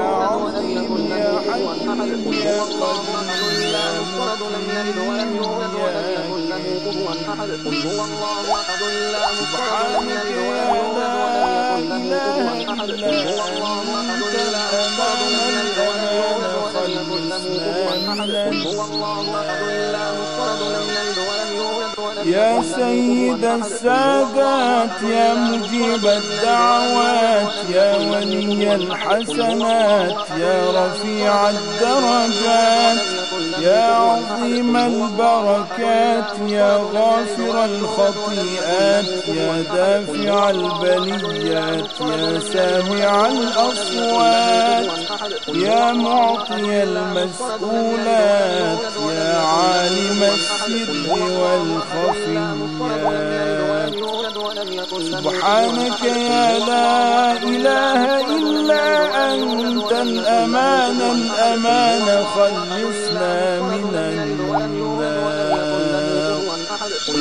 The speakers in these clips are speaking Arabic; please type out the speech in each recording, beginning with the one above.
هو الله أحد الله الصمد لم يلد ولم يولد ولم يكن له كفوا أحد قل هو الله أحد الله الصمد لم يلد ولم يولد ولم يكن له كفوا أحد قل هو الله أحد الله الصمد لم يلد ولم يولد ولم يكن له كفوا أحد قل هو الله أحد الله الصمد لم يلد يا سيد السادات يا مجيب الدعوات يا ولي الحسنات يا رفيع الدرجات. يا عظيم البركات يا غافر الخطيئات يا دافع البليات يا سامع الأصوات يا معطي المسؤولات يا عالم السر والخفيات. سبحانك يا لا إله إلا أنت الأمان الأمان خلصنا من النار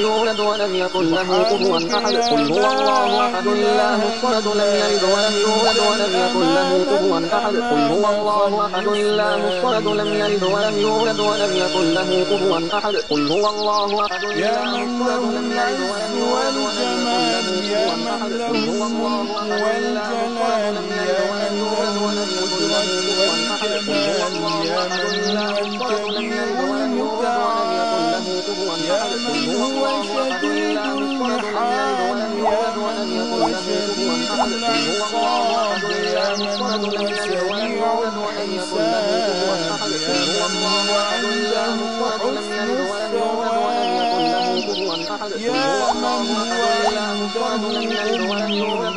يولد ولم يكن له كفوا أحد. قل هو الله أحد. الله الصمد لم يلد ولم يولد ولم يكن له كفوا أحد. قل هو الله أحد. الله الصمد لم يلد ولم يولد ولم يكن له كفوا أحد. قل هو الله أحد. يا الله من له لم العز ولم يولد ولم يكن له والجمال يا كفوا من له قل هو الملك الله احد الله هو الله احد الله الصمد لم يلد ولم يولد ولم يكن له كفوا احد قل هو الله احد الله الصمد لم يلد ولم يولد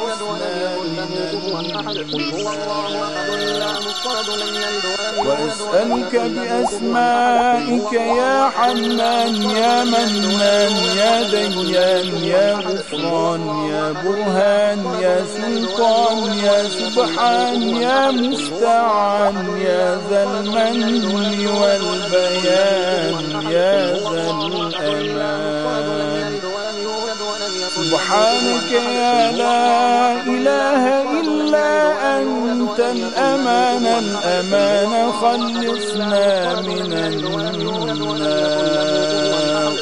وأسألك بأسمائك يا حنان يا منان يا ديان يا غفران يا برهان يا سلطان يا سبحان يا مستعان يا ذا المن والبيان يا ذا الأمان. سبحانك يا لا إله إلا أنت الأمان الأمان خلصنا من النار.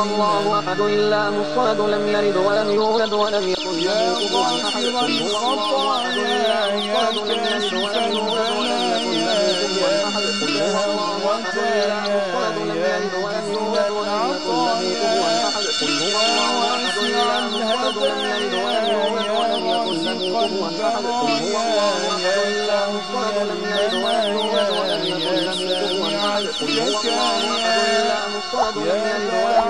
والله الله أحد إلا الصمد لم يلد ولم يولد ولم يكن له كفوا أحد هو الله أحد إلا لم ولم ولم ولم ولم ولم ولم ولم ولم ولم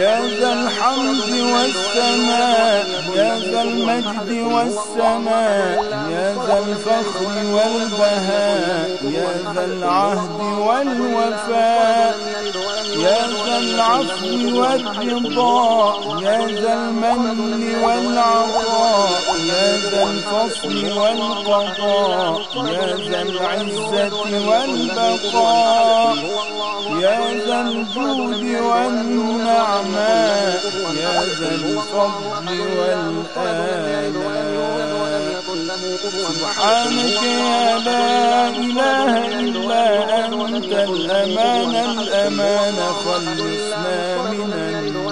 يا ذا الحمد والثناء يا ذا المجد والسماء يا ذا الفخر والبهاء يا ذا العهد والوفاء يا ذا العفو والرضا يا ذا المن والعطاء يا ذا الفصل والقضاء يا ذا العزة والبقاء يا الجود والنعماء يا ذا الفضل والآلاء سبحانك يا لا إله إلا أنت. الأمان الأمان. خلصنا من النار.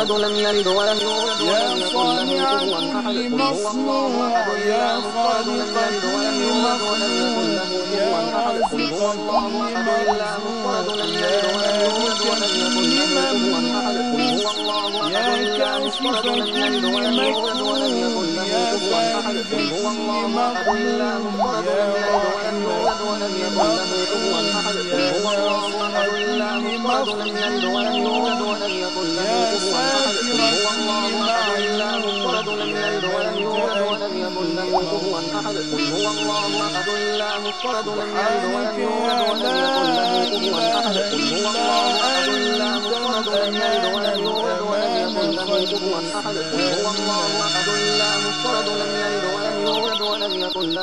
لم يلد ولم يولد يا ولم يكن له كفوا كل قل هو الله مصنوع يا خالق كل مخلوق يا رازق كل مرزوق يا مالك كل مملوك يا كاشف كل مكروه يا فارج كل مظلوم يا راحم كل مظلوم يا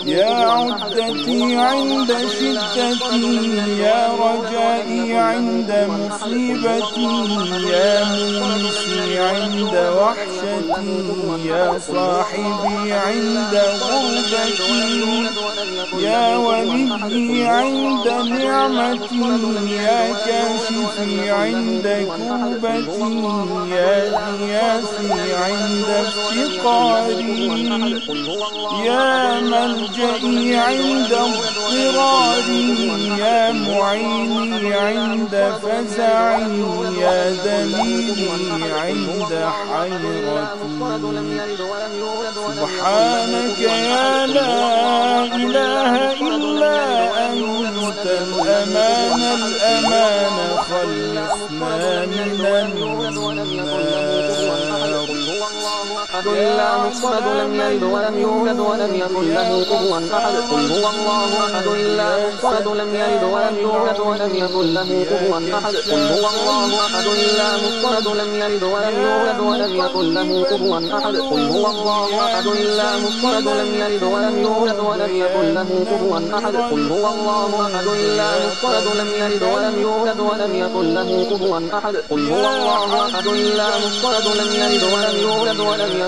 يا عدتي عند شدتي يا رجائي عند مصيبتي يا مونسي عند وحشتي يا صاحبي عند غربتي يا ولي عند نعمتي يا كاشفي عند كربتي يا غياثي عند افتقاري. يا ملجئي عند اضطراري. يا معيني عند فزعي. يا دليلي عند حيرتي. سبحانك يا لا إله إلا أنت. الأمان الأمان. خلصنا من النار احد الله الصمد لم يلد ولم يولد ولم يكن له كفوا احد قل هو الله احد الله الصمد لم يلد ولم يولد ولم يكن له كفوا احد قل هو الله احد الله الصمد لم يلد ولم يولد ولم يكن له كفوا احد قل هو الله احد الله الصمد لم يلد ولم يولد ولم يكن له كفوا احد قل هو الله احد الله الصمد لم يلد ولم يولد ولم يكن له كفوا احد قل هو الله احد الله الصمد لم يلد ولم يولد ولم يكن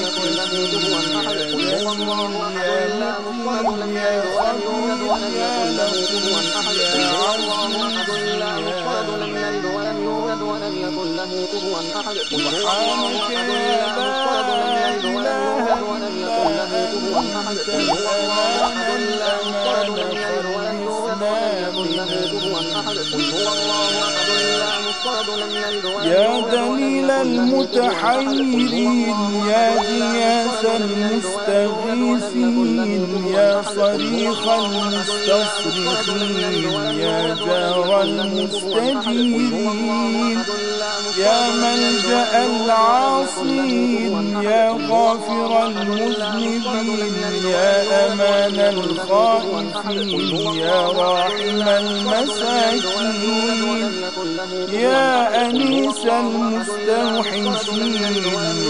احد قل هو الله احد الله الصمد لم يلد ولم يولد ولم يكن له كفوا احد قل هو الله احد الله الصمد لم يلد ولم يولد ولم يكن له كفوا احد قل هو الله احد الله الصمد لم يلد ولم يولد ولم يكن له كفوا احد قل هو الله احد الله الصمد لم يلد ولم يولد ولم يكن له كفوا احد قل هو الله احد الله يا دليل المتحيرين يا غياث المستغيثين يا صريخ المستصرخين يا جار المستجيرين يا ملجأ العاصين يا غافر المذنبين يا أمان الخائفين يا راحم المساكين يا أنيس المستوحشين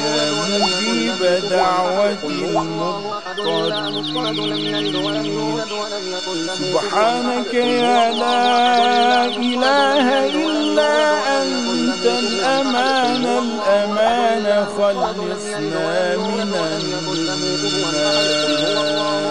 يا مجيب دعوة سبحانك يا لا إله إلا أنت الأمان الأمان خلصنا من النار.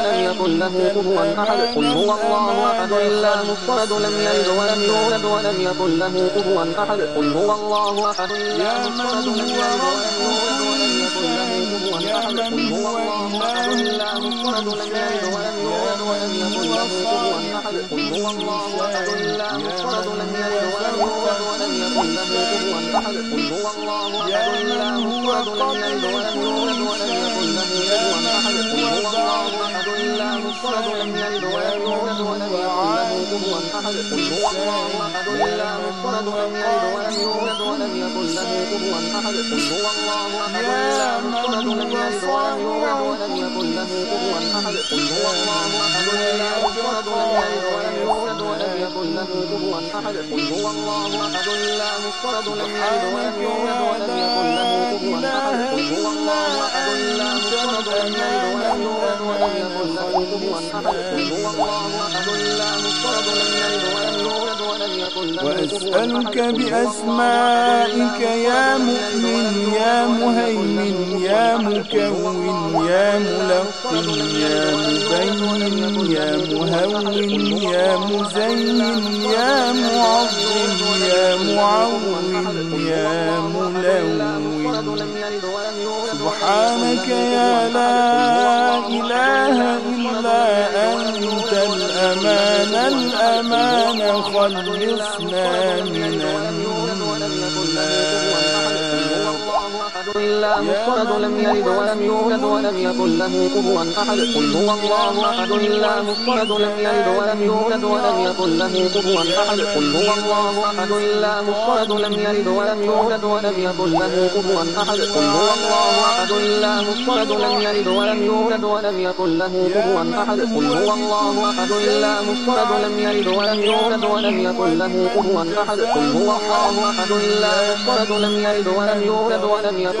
يكن له كفوا أحد قل هو الله أحد الله الصمد لم يلد ولم يولد ولم يكن له كفوا أحد قل هو الله أحد الله الصمد لم يلد ولم يولد ولم يكن له كفوا أحد قل هو الله أحد الله الصمد لم يلد ولم يولد ولم يكن له كفوا أحد قل هو الله أحد الله الصمد لم يلد ولم يولد ولم يكن له كفوا أحد قل هو الله أحد الله الصمد لم يلد ولم يولد ولم يكن له كفوا أحد قل هو الله أحد الله الصمد لم يلد ولم يولد ولم يكن له كفوا أحد قل هو الله. أحد الله الصمد لم يلد ولم يولد ولم يكن له كفوا أحد قل هو الله أحد الله الصمد لم يلد ولم يولد ولم يكن له كفوا أحد قل هو الله أحد الله الصمد لم يلد ولم يولد ولم يكن له كفوا أحد قل هو الله أحد الله الصمد لم يلد ولم يولد ولم يكن له كفوا أحد قل هو الله أحد الله الصمد لم يلد ولم يولد ولم يكن له وأسألك بأسمائك يا مؤمن يا مهيمن يا مكون يا ملقن يا مبين يا مهون يا مزين يا معظم يا معون يا ملون. سبحانك يا لا إله إلا أنت الأمان الأمان خلصنا من الله الصمد لم يلد ولم يولد ولم يكن له كفوا أحد. قل هو الله أحد. الله الصمد لم يلد ولم يولد ولم يكن له كفوا أحد. قل هو الله أحد. الله الصمد لم يلد ولم يولد ولم يكن له كفوا أحد. قل هو الله أحد. الله الصمد لم يلد ولم يولد ولم يكن له كفوا أحد. قل هو الله أحد. الله الصمد لم يلد ولم يولد ولم يكن له كفوا أحد. قل هو الله أحد. الله الصمد لم يلد ولم يولد ولم يكن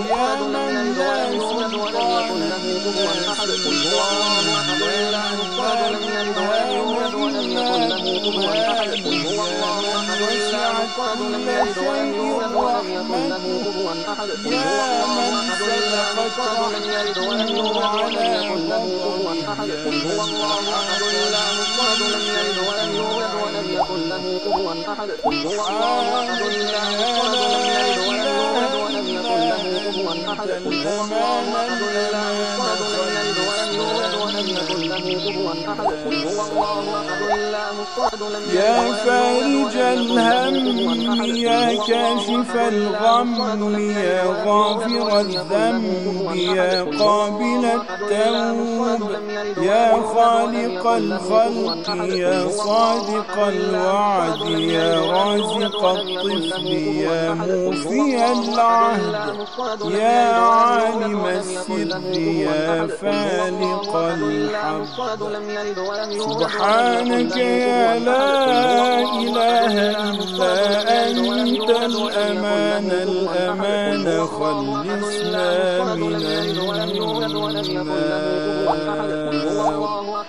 الصمد لم يلد ولم يولد ولم يكن له كفوا أحد قل هو الله أحد الله الصمد لم يلد ولم يولد ولم يكن له كفوا أحد قل هو الله أحد الله الصمد لم يلد ولم يولد ولم يكن له كفوا أحد قل هو الله أحد الله الصمد لم يلد ولم يولد ولم يكن له كفوا أحد قل هو الله أحد الله الصمد لم يلد ولم يولد ولم يكن له كفوا أحد قل هو الله أحد الله الصمد لم يلد ولم يولد الله أحد الله الصمد يا فارج الهم يا كاشف الغم يا غافر الذنب يا قابل التوب يا خالق الخلق يا صادق الوعد يا رازق الطفل يا موفي العهد يا عالم السر يا فالق الحب سبحانك يا لا إله إلا أنت الأمان الأمان خلصنا من النار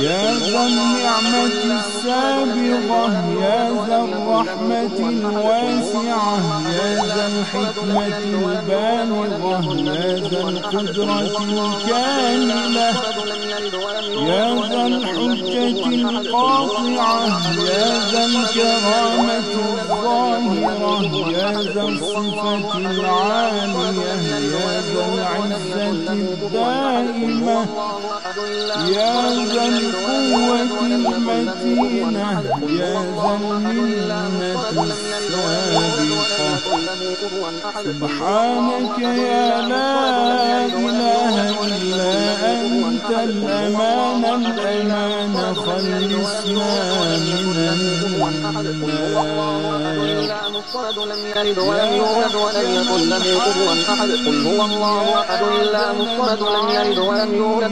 يا ذا النعمة السابغة يا ذا الرحمة الواسعة يا ذا الحكمة البالغة يا ذا القدرة الكاملة يا ذا الحجة القاطعة يا ذا الكرامة الظاهرة يا ذا الصفة العالية يا ذا العزة الدائمة. يا ذا القوة المتينة يا ذا المنة السابقة. سبحانك يا لا إله إلا أنت الأمان الأمان خلصنا من النار الصمد لم ولم ولم يكن له كفوا احد قل هو الله احد الله الصمد لم يلد ولم يولد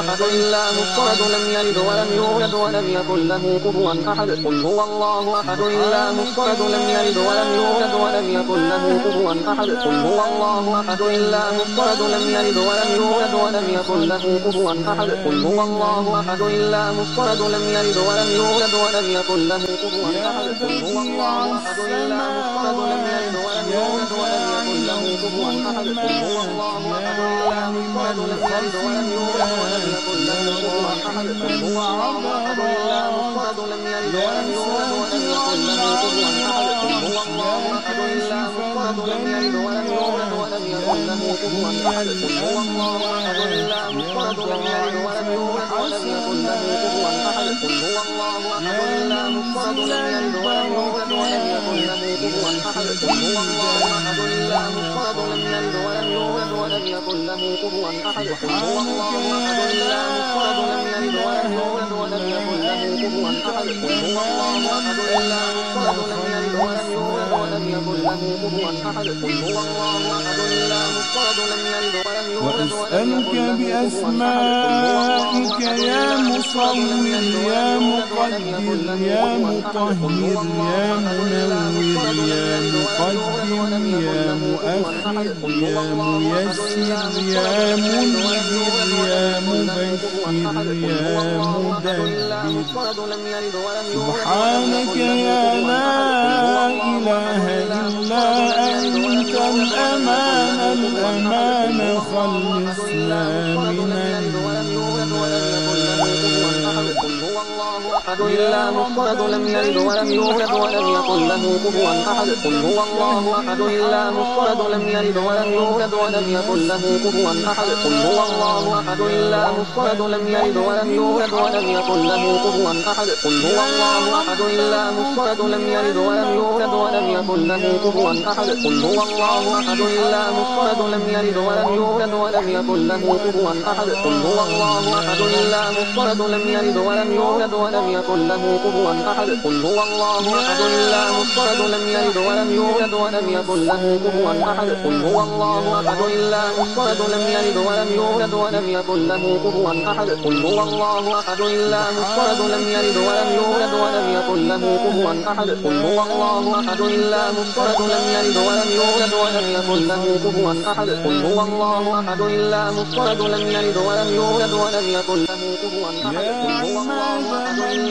احد الله الصمد لم يلد ولم يولد ولم يكن له كفوا أحد. قل هو الله أحد. الله الصمد لم يلد ولم يولد ولم يكن له كفوا أحد. قل هو الله أحد. الله الصمد لم يلد ولم يولد ولم يكن له كفوا أحد. قل هو الله أحد. الله الصمد لم يلد ولم يولد ولم يكن له كفوا أحد. قل هو الله أحد. الله الصمد لم يلد ولم يولد ولم يكن له لم يلد ولم يولد ولم يكن له كفوا احد هو الله احد قل هو الصمد لم يلد ولم ولم يولد ولم يولد ولم يولد ولم يكن له كفوا أحد. قل هو الله أحد الله الصمد لم يلد ولم يولد وأسألك بأسمائك يا مصور يا مقدر يا مطهر يا منور يا مقدم يا مؤخر يا ميسر يا منذر يا مبشر يا مدبر سبحانك يا لا إله إلا أنت الأمان الأمان خلصنا من لم أحد رب الصمد لم يلد ولم يولد ولم يكن له كفوا أحد. قل هو الله أحد. الله الصمد لم يلد ولم يولد ولم يكن له كفوا أحد. قل هو الله أحد. الله الصمد لم يلد ولم يولد ولم يكن له كفوا أحد. قل هو الله أحد. الله الصمد لم يلد ولم يولد ولم يكن له كفوا أحد. قل هو الله أحد. الله الصمد لم يلد ولم يولد ولم يكن له كفوا أحد. قل هو الله أحد. الله الصمد لم يلد ولم يولد ولم يكن له كفوا أحد. قل هو الله أحد الله الصمد لم يلد ولم يولد ولم يكن له كفوا أحد. قل هو الله أحد الله الصمد لم يلد ولم يولد ولم يكن له كفوا أحد. قل هو الله أحد الله الصمد لم يلد ولم يولد ولم يكن له كفوا أحد. قل هو الله أحد الله الصمد لم يلد ولم يولد ولم يكن له كفوا أحد. قل هو الله أحد الله الصمد لم يلد ولم يولد ولم يكن له كفوا أحد. قل هو الله أحد.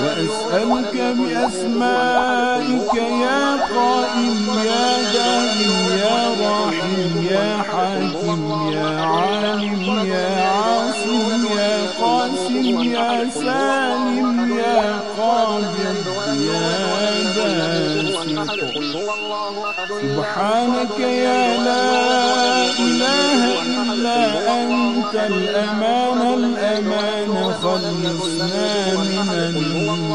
وأسألك بأسمائك يا قائم يا دائم يا راحم يا حاكم يا عالم يا عاصم يا قاسم يا سالم يا قادر يا باسط سبحانك يا لا إله إلا أنت الأمان الأمان خلصنا من النار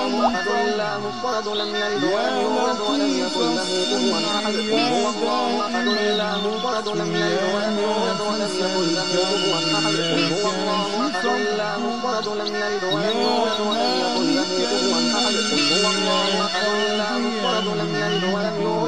الله الصمد لم يلد ولم يولد ولم يكن له كفوا قل هو الله أحد الله الصمد لم يلد ولم يولد ولم يكن له كفوا قل هو الله أحد الله الصمد لم يلد ولم يولد ولم يكن له كفوا قل هو الله أحد الله الصمد لم يلد ولم يولد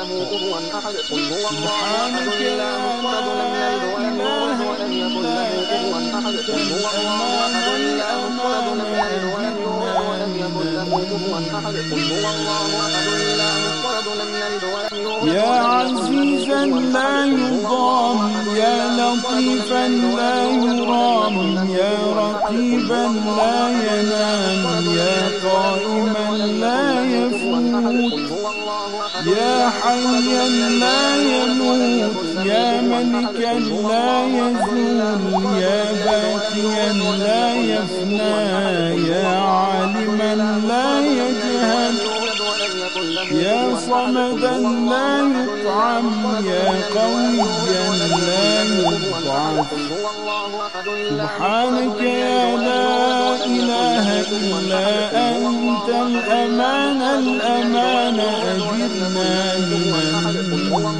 له كفوا أحد قل هو الله أحد الله الصمد لم يلد ولم يولد ولم يكن له كفوا أحد قل هو الله أحد الله الصمد لم يلد ولم يولد ولم يكن له كفوا أحد قل هو الله أحد الله الصمد لم يلد ولم يولد يا عزيزا لا. يضام يا لطيفا لا يرام يا رقيبا لا ينام يا قائما لا يفوت يا حيا لا يموت يا ملكا لا يزول يا باكيا لا يفنى يا عالما لا يجهل. يا صمدا لا يطعم يا قويا لا يضعف. سبحانك يا لا إله إلا أنت الأمان الأمان أجرنا من النار.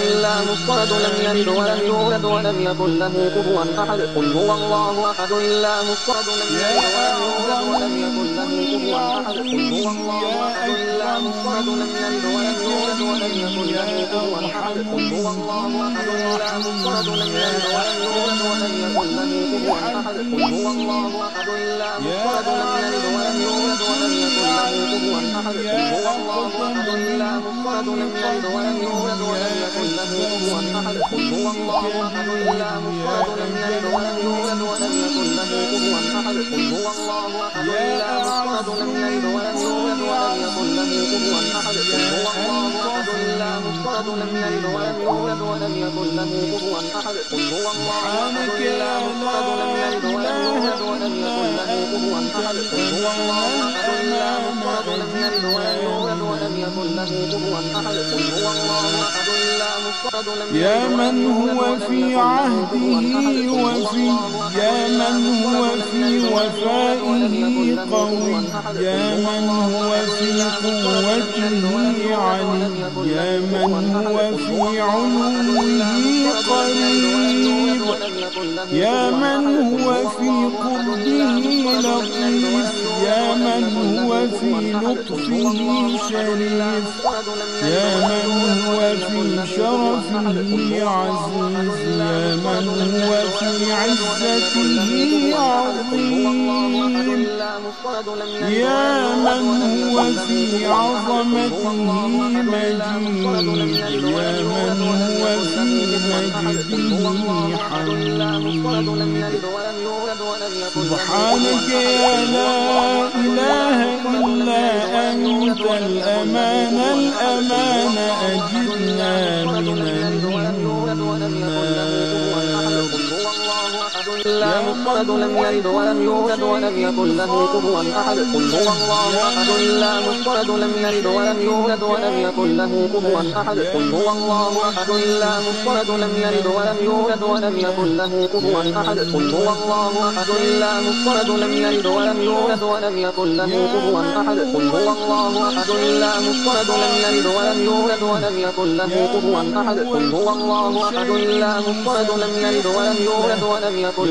الله الصمد لم يلد ولم يولد ولم يكن له كفوا أحد. قل هو الله أحد. الله الصمد لم يلد ولم يولد ولم يكن له كفوا أحد. قل هو الله أحد. الله الصمد لم يلد ولم يولد ولم يكن له كفوا أحد. قل هو الله أحد الله الصمد لم يلد ولم يولد ولم يكن له كفوا أحد قل هو الله أحد الله الصمد لم يلد ولم يولد ولم يكن له كفوا أحد قل هو الله أحد الله الصمد لم يلد ولم يولد ولم يكن له كفوا أحد هو الله أحد الله الصمد لم يلد ولم يولد ولم يكن له كفوا أحد هو الله أحد الله الصمد لم يلد ولم يولد ولم يكن له كفوا أحد هو الله أحد الله الصمد لم يلد ولم يولد ولم يكن له كفوا أحد هو الله أحد الله الصمد لم يلد ولم يولد ولم يكن له كفوا أحد هو الله أحد الله الصمد لم يلد ولم يولد ولم يكن له كفوا أحد هو الله أحد الله يا من هو في عهده وفي يا من هو في وفائه قوي يا من هو في قوته علي يا من هو في علوه قريب يا من هو في قربه لطيف يا من هو في لطفه شريف. يا من هو في شرفه عزيز يا من هو في عزته عظيم. يا من هو في عظمته مجيد يا من هو في مجده حميد. سبحانك يا لا إله إلا أنت الأمان الأمان أجرنا من الله الصمد لم يلد ولم يولد ولم يكن له كفوا أحد. قل هو الله احد الله الصمد لم يلد ولم يولد ولم يكن له كفوا أحد. قل هو الله احد الله الصمد لم يلد ولم يولد ولم يكن له كفوا أحد. قل هو الله احد الله الصمد لم يلد ولم يولد ولم يكن له كفوا أحد. قل هو الله احد الله الصمد لم يلد ولم يولد ولم يكن له كفوا أحد. قل هو الله احد الله الصمد لم يلد ولم يولد ولم يكن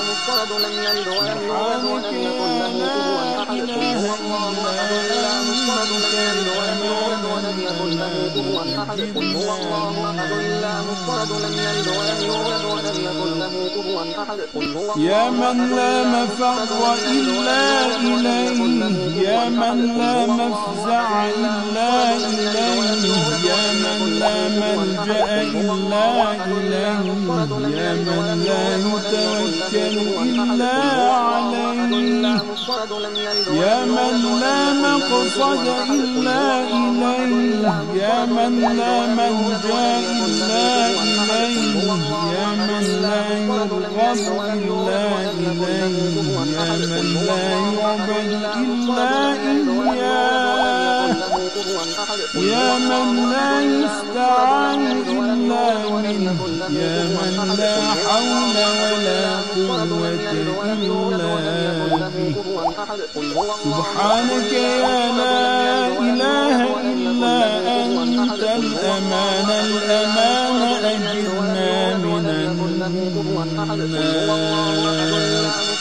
الصمد لم يلد ولم يولد ولم يكن له كفوا أحد. قل هو الله أحد الله الصمد لم يلد ولم يولد ولم يكن له كفوا أحد قل هو الله. أحد الله الصمد لم يلد ولم يولد ولم يكن له كفوا أحد قل هو يا من لا مفر إلا إليه. يا من لا مفزع إلا إليه. يا من لا ملجأ إلا إليه. يا من لا يتوكل إلا عليه يا من لا مقصد إلا إليه يا من لا ملجأ إلا إليه يا من لا يرغب إلا إليه يا من لا يعبد إلا إياه. يا من لا يستعان إلا منه يا من لا حول ولا قوة إلا به. سبحانك يا لا إله إلا أنت الأمان الأمان أجرنا من النار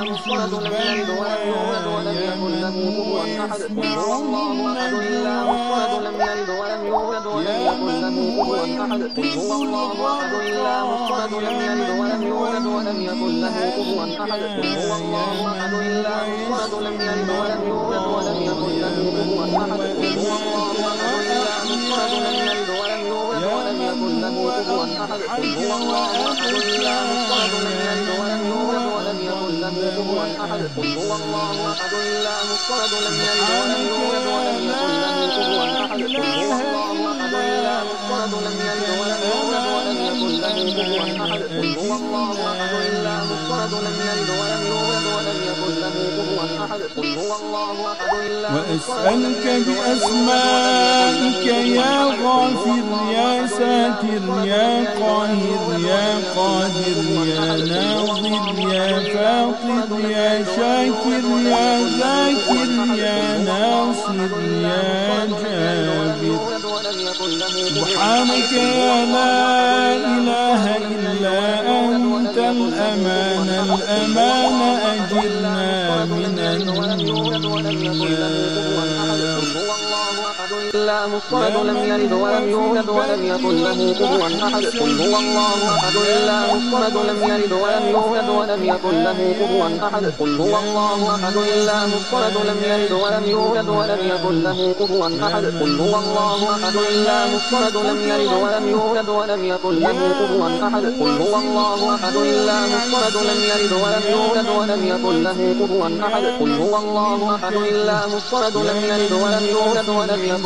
الله الصمد لم يلد ولم يولد ولم يكن له كفوا هو الله أحد الله الصمد لم يلد ولم يولد ولم يكن له كفوا قل هو الله أحد الله الصمد لم يلد ولم يولد ولم يكن له كفوا هو الله أحد الله الصمد لم يلد ولم يولد ولم يكن له كفوا هو الله أحد الله الصمد لم يلد ولم يولد ولم يكن له كفوا هو الله أحد الله الصمد لم يلد ولم يولد ولم يكن له كفوا أحد قل هو الله أحد الله الصمد لم يلد ولم يولد ولم يكن له كفوا أحد قل هو الله لم ولم ولم يكن له أحد قل هو الله الله الصمد لم ولم ولم يكن له أحد قل هو الله أحد الله وأسألك بأسمائك يا غافر يا ساتر يا قاهر يا قادر يا ناظر يا فاطر يا شاكر يا ذاكر يا ناصر يا جابر. سبحانك يا لا إله إلا أنت الأمان الأمان أجرنا من النار. الله الصمد لم يلد ولم يولد ولم يكن له كفوا أحد. قل هو الله أحد. الله الصمد لم يلد ولم يولد ولم يكن له كفوا أحد. قل هو الله أحد. الله الصمد لم يلد ولم يولد ولم يكن له كفوا أحد. قل هو الله أحد. الله الصمد لم يلد ولم يولد ولم يكن له كفوا أحد. قل هو الله أحد. الله الصمد لم يلد ولم يولد ولم يكن له كفوا أحد. قل هو الله أحد. الله الصمد لم يلد ولم يولد ولم يكن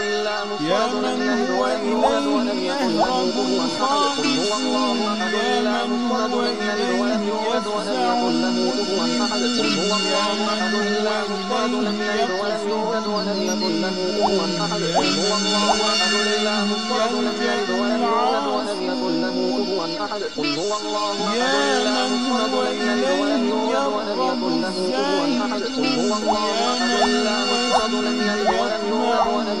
الله الصمد لم يلد ولم يكن له قل هو الله أحد الله الصمد لم ولم ولم يكن له قل هو الله أحد الله الصمد لم ولم ولم يكن له قل هو الله أحد يا من هو لم ولم يكن له قل هو الله يا أحد من الله الصمد لم ولم يكن له قل هو الله أحد لم ولم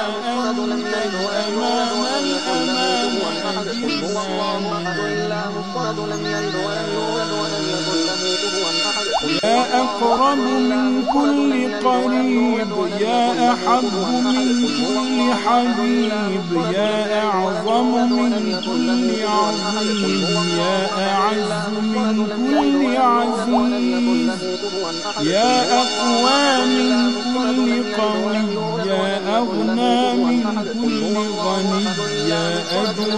يا أقرب من كل قريب يا أحب من كل حبيب يا أعظم من كل عظيم يا أعز من كل عزيز يا أقوى من كل قوي يا أغنى من كل غني أجود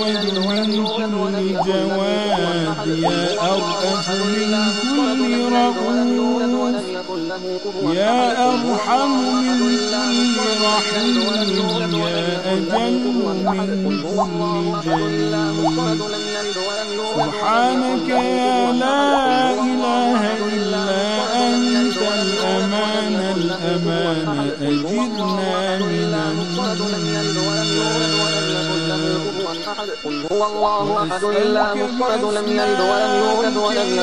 من كل جواد يا أرأف من كل رؤوف يا أرحم من كل رحيم يا أجل من كل جليل سبحانك يا لا إله إلا أنت الأمان الأمان أجرنا من قل هو الله أحد الله الصمد لم يلد ولم يولد ولم يولد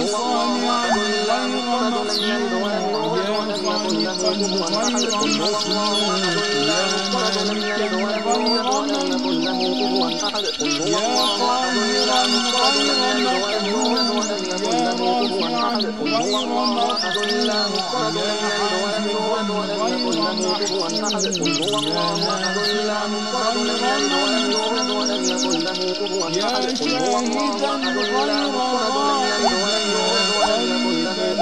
الصمد لم يلد ولم يولد ولم يكن له كفوا أحد قل هو الله أحد الله الصمد لم يلد ولم يولد ولم يكن له كفوا أحد قل هو الله أحد الله الصمد لم يلد ولم يولد ولم يكن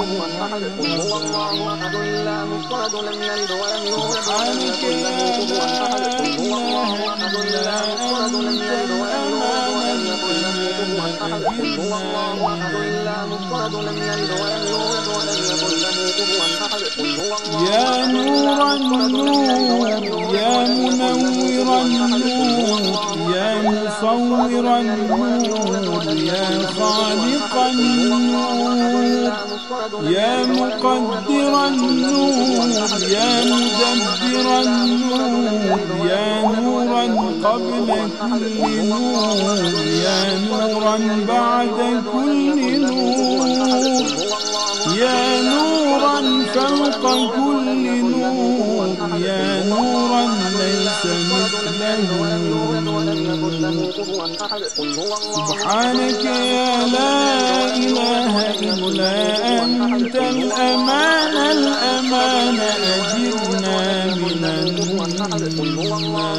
له كفوا أحد قل هو الله أحد الله الصمد لم يلد ولم يولد ولم يكن له كفوا أحد قل هو الله أحد الله الصمد لم يلد ولم يولد ولم يكن له كفوا أحد قل هو الله أحد الله الصمد لم يلد ولم يولد ولم يكن له كفوا أحد قل هو الله يا نور النور يا منور النور يا مصور النور يا خالق النور. يا مقدر النور يا مدبر النور يا نورا قبل كل نور يا نورا بعد كل نور يا نورا فوق كل نور يا نورا ليس مثله. سبحانك يا لا إله إلا أنت الأمان الأمان أجرنا من النار.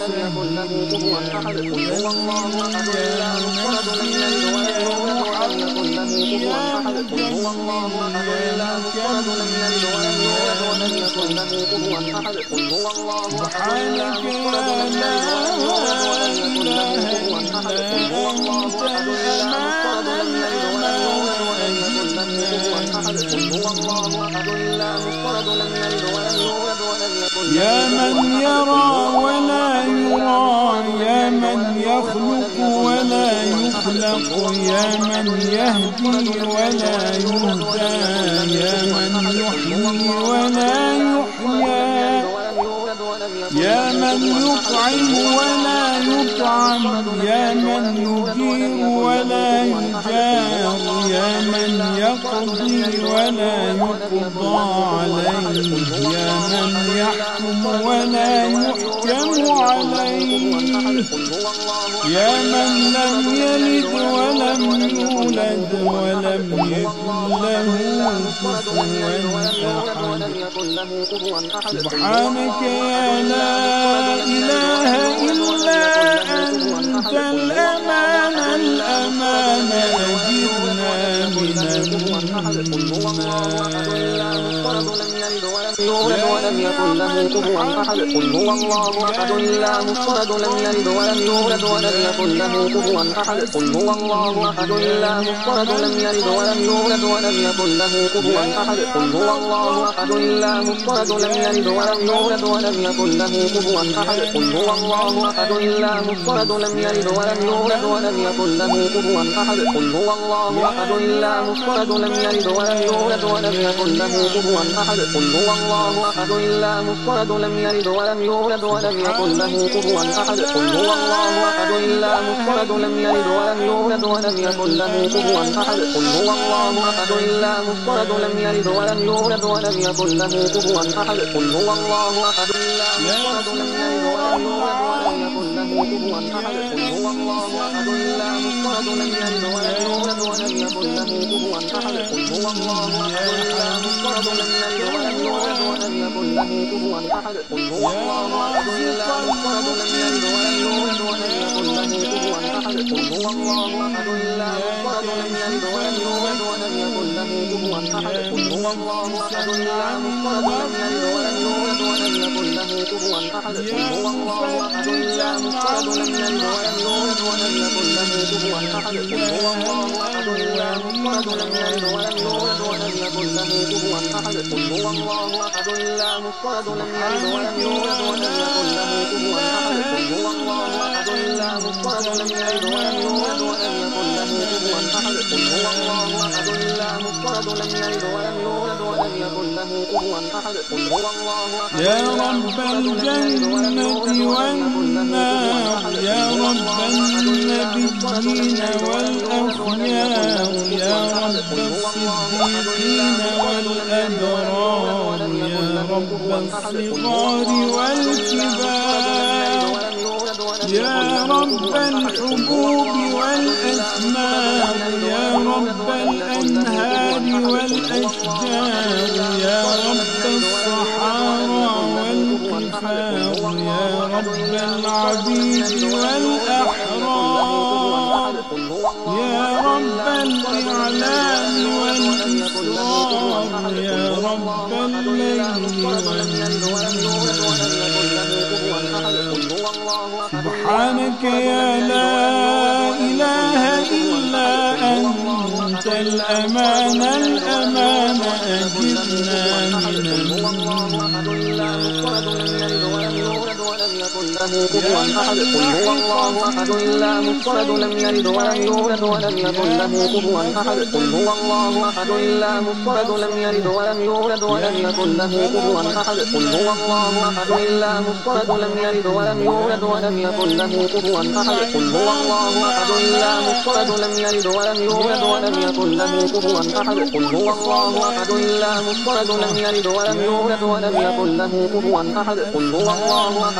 قل هو الله أحد الله الصمد لم يلد ولم يولد ولم يكن له كفوا أحد هو الله أحد الله الصمد لم يلد ولم يولد ولم يكن له كفوا أحد هو الله أحد الله الصمد لم يلد ولم يولد ولم يكن له كفوا أحد هو الله أحد الله الصمد لم يلد ولم يولد ولم يكن له كفوا أحد هو الله أحد الله الصمد لم يلد ولم يولد ولم يكن له يا من يرى ولا يرى يا من يخلق ولا يخلق يا من يهدي ولا يهدى يا من يحيي ولا يحيى يا من يطعم ولا يطعم يا من يجير ولا يجار يا من يقضي ولا يقضى عليه يا من يحكم ولا يحكم عليه. يا من لم يلد ولم يولد ولم يكن له كفوا أحد. سبحانك يا لا إله إلا أنت الأمان الأمان أجرنا ولم يولد ولم يولد ولم يكن له كفوا أحد قل هو الله أحد الله الصمد لم يلد ولم يولد ولم يكن له كفوا أحد قل هو الله أحد الله الصمد لم يلد ولم يولد ولم يكن له كفوا أحد قل هو الله أحد الله الصمد لم يلد ولم يولد ولم يكن له كفوا أحد قل هو الله أحد الله الصمد لم يلد ولم يولد ولم يكن له كفوا أحد قل هو الله أحد الله الصمد لم يلد ولم يولد ولم يكن له كفوا أحد قل هو الله أحد الله الصمد لم يلد ولم يولد ولم يكن له كفوا أحد الله أحد الله الصمد لم يلد ولم يولد ولم يكن له كفوا أحد قل هو الله أحد الله الصمد لم يلد ولم يولد ولم يكن له كفوا أحد قل هو الله أحد الله الصمد لم يلد ولم يولد ولم يكن له كفوا أحد قل هو الله أحد الله الصمد لم يلد ولم يولد ولم يكن له كفوا أحد قل هو الله أحد الله الصمد لم يلد ولم يولد يكن له كفوا ولم قل هو الله أحد الله الصمد لم يلد ولم يولد ولم يكن له كفوا أحد قل هو الله أحد الله الصمد لم يلد ولم يولد ولم يكن له كفوا أحد قل هو الله أحد الله الصمد لم يلد ولم يولد ولم يكن له كفوا أحد قل هو الله أحد يا رب الجنة والنار يا رب النبيين والأخيار يا رب الصديقين والأبرار يا رب الصغار والكبار. يا رب الحبوب والأثمار يا رب الأنهار والأشجار. يا رب الصحارى والكفار. يا رب العبيد والأحرار. يا رب الإعلام والإسرار يا رب الليل. سبحانك يا لا إله إلا أنت الأمان الأمان أجرنا من كفوا أحد قل هو الله أحد الله الصمد لم يلد ولم يولد ولم يكن له كفوا أحد قل هو الله أحد الله الصمد لم يلد ولم يولد ولم يكن له كفوا أحد قل هو الله أحد الله الصمد لم يلد ولم يولد ولم يكن له كفوا أحد قل هو الله أحد الله الصمد لم يلد ولم يولد ولم يكن يكن له كفوا أحد قل هو الله أحد الله الصمد لم يلد ولم يولد ولم يكن له كفوا أحد قل هو الله أحد.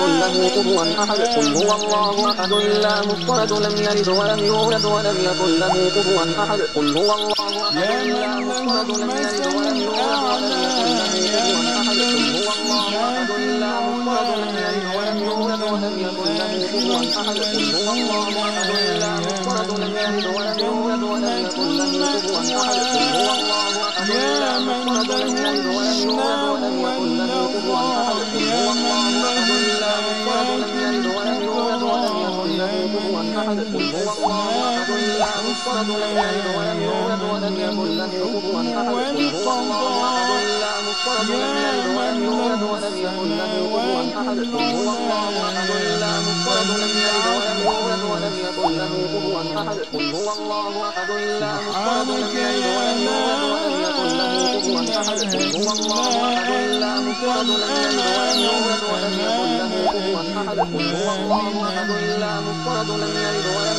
له كفوا أحد قل هو الله أحد الله الصمد لم يلد ولم يولد ولم يكن له كفوا أحد قل هو الله أحد يا من لم يلد ولم يولد ولم يكن له كفوا أحد قل هو الله أحد لم يلد ولم يولد ولم يكن له كفوا أحد قل هو الله أحد لم يكن يلد ولم يولد ولم يكن له كفوا أحد أحد قل هو الله أحد الله الصمد لم يلد ولم يولد ولم يكن له كفوا أحد قل هو الله أحد يلد ولم يكن له أحد قل هو الله الصمد لم يلد ولم ولم يكن له أحد قل هو الله أحد الله الصمد لم ولم ولم يكن له أحد قل هو الله أحد الله الصمد لم ولم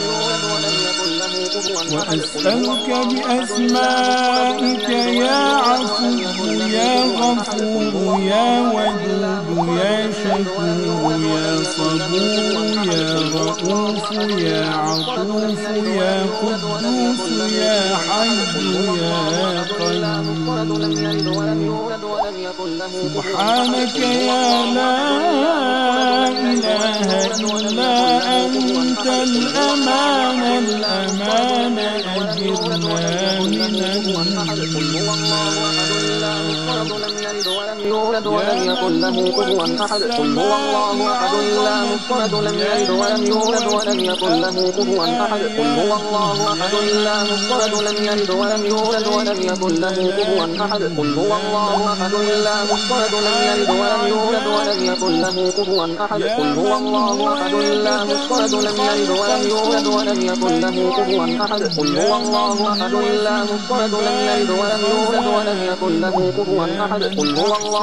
يكن له هو وأسألك بأسمائك يا عفو يا غفور يا ودود يا شكور يا صبور يا رؤوف يا عطوف يا قدوس يا حي يا قيوم. سبحانك يا لا إله إلا أنت الأمان الأمان أجرنا من يولد ولم يكن له كفوا أحد قل هو الله أحد الله الصمد لم يلد ولم يولد ولم يكن له كفوا أحد قل هو الله أحد الله الصمد لم يلد ولم يولد ولم يكن له كفوا أحد قل هو الله أحد الله الصمد لم يلد ولم يولد ولم يكن له كفوا أحد قل هو الله أحد الله الصمد لم يلد ولم يولد ولم يكن له كفوا أحد قل هو الله أحد الله الصمد لم يلد ولم يولد ولم يكن له كفوا أحد قل هو الله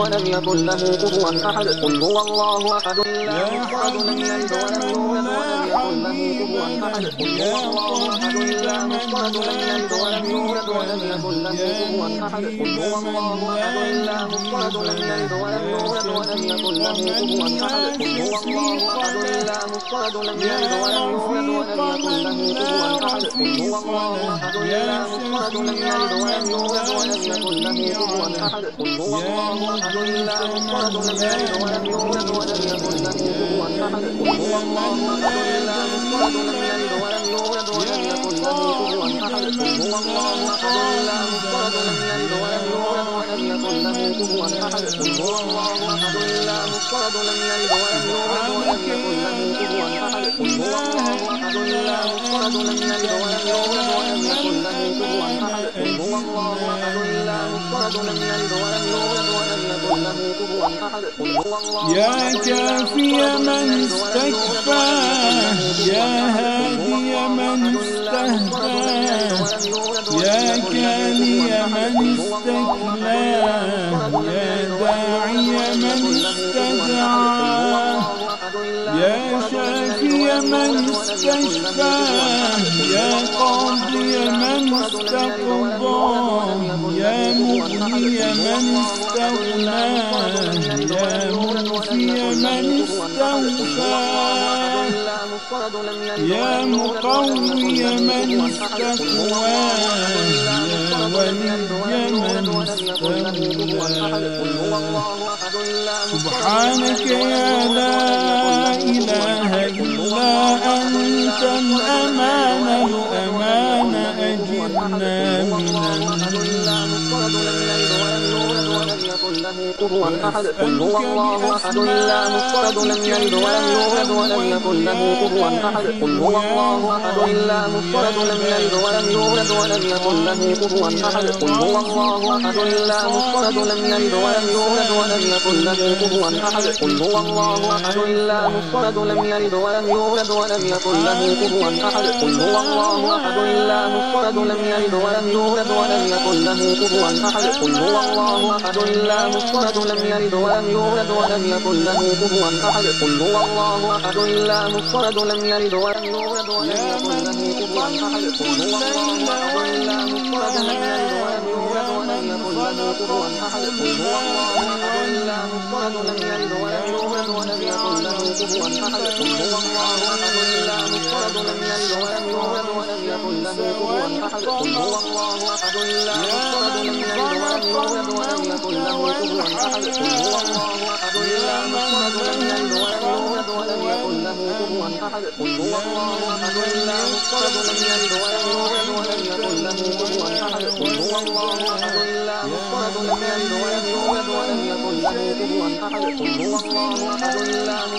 ولم يكن له كفوا أحد قل هو الله أحد الله الصمد لم يلد ولم يولد ولم يكن له كفوا أحد قل هو الله أحد الله الصمد لم يلد ولم يولد ولم يكن له كفوا أحد قل هو الله أحد الله الصمد لم يلد ولم يولد ولم يكن له كفوا أحد قل هو الله أحد الله الصمد لم يلد ولم يولد ولم يكن له كفوا أحد قل هو الله أحد الله الصمد لم يلد ولم يولد ولم يكن له كفوا أحد قل هو الله أحد الله الصمد لم يلد ولم يولد ولم يكن له كفوا أحد قل هو الله أحد الله الصمد لم يلد ولم يولد هو الله أحد الله الصمد لم ولم يكن له هو الله أحد الله الصمد لم ولم يكن له هو الله أحد الله الصمد لم ولم يكن له هو الله يا كافي من استكفى يا هادي من استهدى يا كالي من استكلى يا داعي من استدعى يا شافي من استشفاه يا قاضي من استقضاه يا مغني من استغناه يا منفي من استوفاه يا مقوي من استقواه يا ولي من استولاه سبحانك يا لا إله إلا أنت الأمان الأمان أجرنا من أحد قل هو الله أحد الله مفرد لم يلد ولم يولد ولم يكن له كفوا أحد. قل هو الله أحد الله مفرد لم يلد ولم يولد ولم يكن له كفوا أحد. قل هو الله أحد الله مفرد لم يلد ولم يولد ولم يكن له كفوا أحد. قل هو الله أحد الله مفرد لم يلد ولم يولد ولم يكن له كفوا أحد. قل هو الله أحد الله مفرد لم يلد ولم يولد ولم يكن له كفوا أحد. قل هو الله أحد الله مفرد لم يلد ولم يولد ولم يكن له كفوا أحد. قل هو الله أحد. الله مفرد لم يلد ولم يولد ولم يكن له كفوا أحد. قل هو الله أحد. الله مفرد لم يلد ولم يولد ولم يكن له كفوا أحد. قل هو الله أحد. الله مفرد لم يلد ولم يكن له كفوا أحد قل هو الله أحد الله مفرد لم يلد ولم يولد ولم يكن له كفوا أحد قل هو الله أحد الله مفرد لم يلد ولم يولد ولم يكن له كفوا أحد قل هو الله أحد الله مفرد لم يلد ولم يولد ولم يكن له كفوا أحد قل هو الله أحد الله مفرد لم يلد ولم يولد ولم يكن له كفوا أحد قل هو الله أحد الله مفرد لم يلد ولم يولد ولم يكن له كفوا أحد قل هو الله أحد الله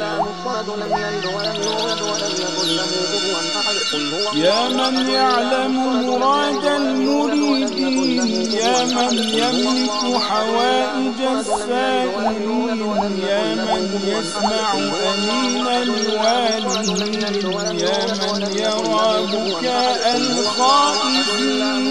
يا من يعلم مراد المريدين يا من يملك حوائج السائلين يا من يسمع أنين الوالين يا من يرى بكاء الخائفين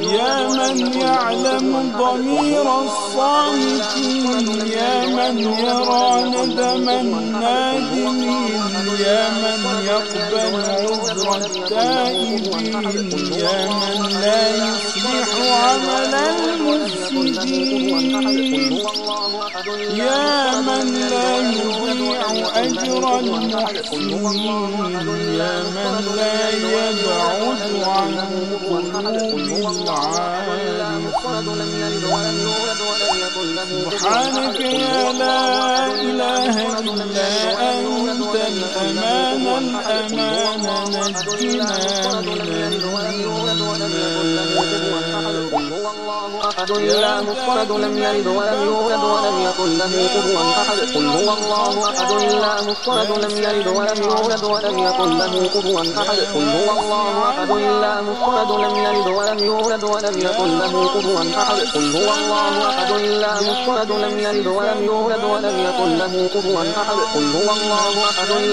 يا من يعلم ضمير الصامتين يا من يرى ندم النادمين يا من يقبل عذر التائبين يا من لا يصلح عمل المفسدين يا من لا يضيع أجر المحسنين يا من لا يبعد عن قلوب العارفين. سبحانك يا لا إله إلا أنت. الأمان الأمان نجنا أحد الله مفرد لم يلد ولم يولد ولم يكن له كفوا أحد. قل هو الله أحد. الله مفرد لم يلد ولم يولد ولم يكن له كفوا أحد. قل هو الله أحد. الله مفرد لم يلد ولم يولد ولم يكن له كفوا أحد. قل هو الله أحد. الله مفرد لم يلد ولم يولد ولم يكن له كفوا أحد. قل هو الله أحد.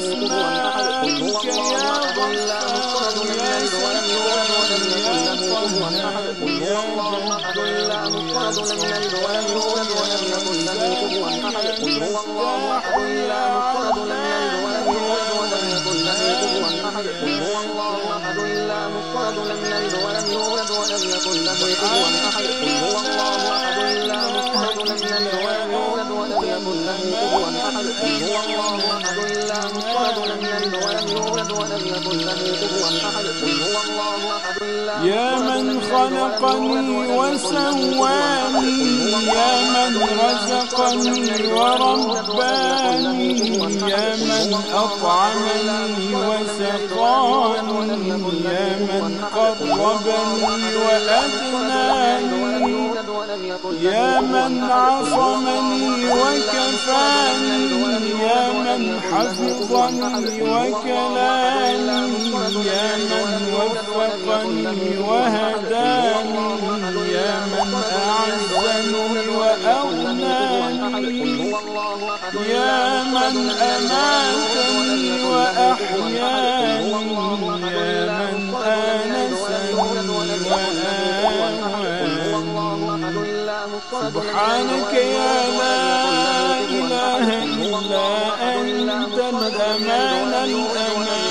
كفوا أحد قل هو الله أحد الله مفرد لم يلد ولم يولد ولم يكن له كفوا أحد قل هو الله أحد الله مفرد لم يلد ولم يولد ولم يكن له كفوا أحد قل هو الله أحد الله مفرد لم يلد ولم يولد ولم يكن له كفوا أحد قل هو الله أحد الله مفرد لم يلد ولم أحد هو الله أحد الله الصمد لم يلد ولم يولد ولم يكن له كفوا أحد قل هو الله أحد الله يا من خلقني وسواني يا من رزقني ورباني يا من أطعمني وسقاني يا من قربني وأدناني. يا من عصمني وكفاني يا من حفظني وكلاني يا من وفقني وهداني يا من أعزني وأغناني يا من أماتني وأحياني يا من آنسني وآواني سبحانك يا لا إله إلا أنت الأمان الأمان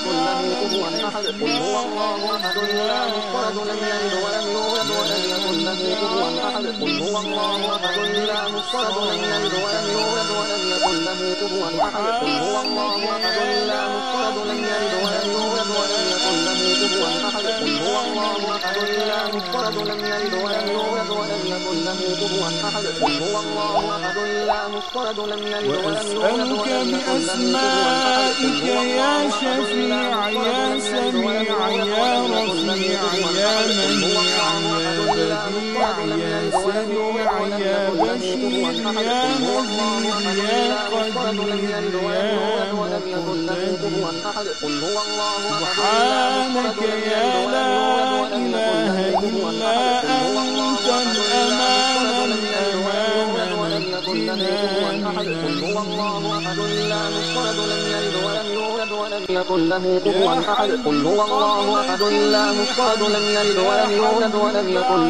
قل هو الله أحد الله الصمد لم يلد ولم يولد ولم يكن له كفوا أحد قل هو الله أحد الله الصمد لم يلد ولم يولد ولم يكن له كفوا أحد قل هو الله أحد الله الصمد لم يلد ولم يولد ولم يكن له كفوا أحد قل هو الله أحد الله الصمد لم يلد ولم يولد ولم يكن له كفوا أحد قل هو الله أحد الله الصمد لم يلد ولم يولد ولم يكن له كفوا أحد بأسمائك يا شفيع يا سميع يا رفيع يا منيع. بديع يا سميع يا بشير يا نذير يا قدير يا مقتدر سبحانك يا لا إله إلا أنت الأمان الأمان قل هو الله أحد الله الصمد لم يلد ولم يولد ولم يكن له كفوا أحد قل هو الله أحد الله الصمد لم يلد ولم يولد ولم يكن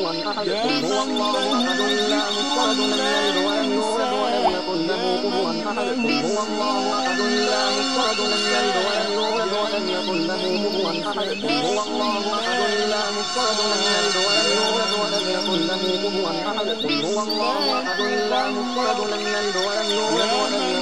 أحد قل هو الله أحد الله الصمد لم يلد ولم يولد ولم يكن له كفوا أحد هو الله أحد الله الصمد لم يلد ولم يولد ولم يكن له كفوا أحد هو الله أحد الله الصمد لم يلد ولم يولد ولم يكن له كفوا أحد هو الله أحد الله الصمد لم يلد ولم يولد ولم يكن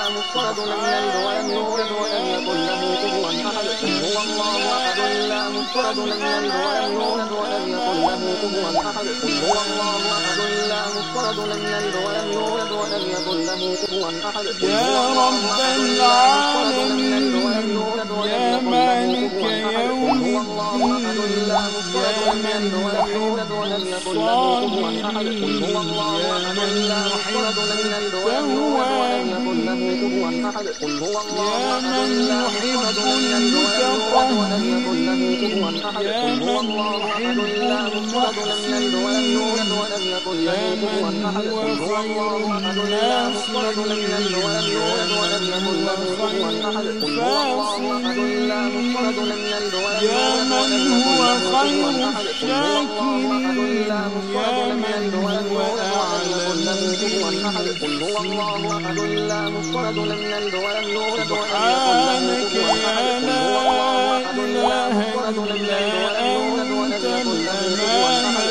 الصمد لم يلد ولم يولد ولم يكن له كفوا قل هو الله أحد. الله الصمد لم يلد ولم يولد ولم يكن له كفوا يا هو الله رب أحد. الله الصمد لم يلد ولم العالمين يولد ولم يا يكن له مالك كفوا أحد. قل يوم هو الله أحد. الله الصمد يا من يولد ولم يكن له كفوا أحد. قل هو أحد قل هو الله الله يحب الصمد لم ولم يكن له قل هو الله يحب الله الصمد لم يلد ولم يولد ولم يكن له كفوا قل هو الله الله الناس الصمد لم يلد ولم يولد ولم يكن له كفوا قل هو الله أحد الله الصمد لم يلد ولم يولد ولم يكن له كفوا قل هو الله لم يلد من ولم يكن له كفوا قل هو الله أحد الله الصمد لم يلد ولم يولد ولم يكن له كفوا لا هو الله أحد الله إله الصمد لم يلد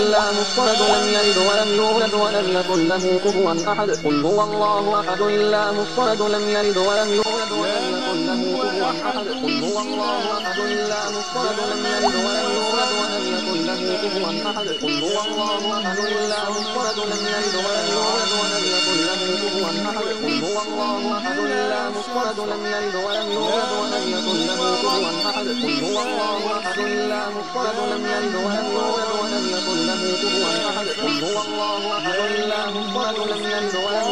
الله الصمد لم يلد ولم يولد ولم يكن له كفوا أحد. قل هو الله أحد. الله الصمد لم يلد ولم يولد ولم يكن له كفوا أحد. قل هو الله أحد. الله الصمد لم يلد ولم يولد ولم يكن له كفوا أحد. قل هو الله أحد. الله الصمد لم يلد ولم يولد ولم يكن أحد قل هو الله أحد قل هو الله الصمد لم يلد ولم يولد ولم يكن له كفوا هو لم يلد ولم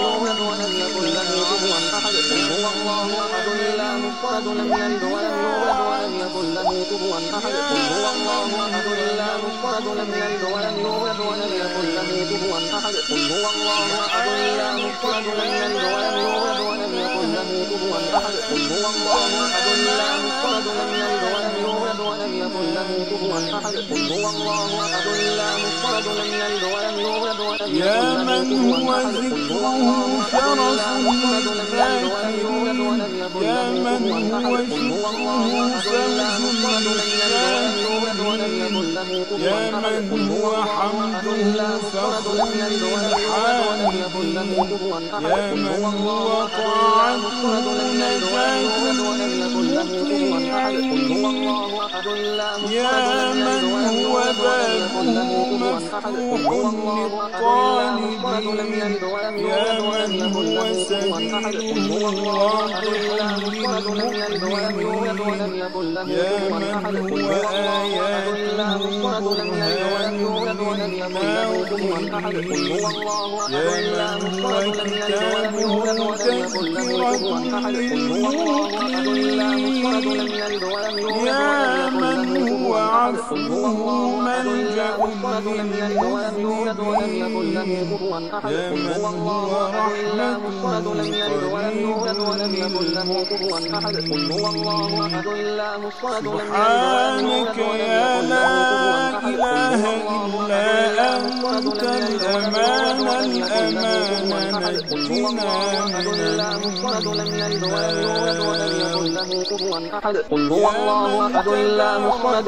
يولد ولم يكن له كفوا أحد هو الله أحد الله الصمد لم يلد ولم يولد ولم يكن له كفوا أحد هو الله أحد الله الصمد لم يلد ولم يولد ولم يكن له كفوا أحد هو الله أحد الله الصمد لم يلد ولم يولد ولم يكن له كفوا أحد هو الله أحد الله الصمد لم يلد له يا له من هو ذكره شرف الله الصمد لم يلد ولم يولد ولم يكن يا له من هو الله أحد الله له يا من هو الله أحد الله الصمد لم يلد له كفوا يا قل هو من الله أحد الله الصمد له له أحد قل هو يا يلد من هو بابه يلد ولم يا من هو له كفوا أحد قل هو الله أحد الله الصمد لم يلد ولم يولد ولم يكن له يا من هو آياته الله أحد يا من هو كتابه ولم يولد يا من هو كفوا أحد قل هو عفوه الله أحد ملجأ أحد يا من هو رحمة سبحانك يا لا إله إلا أنت الأمان الأمان نجنا من أحد قل هو الله أحد الله الصمد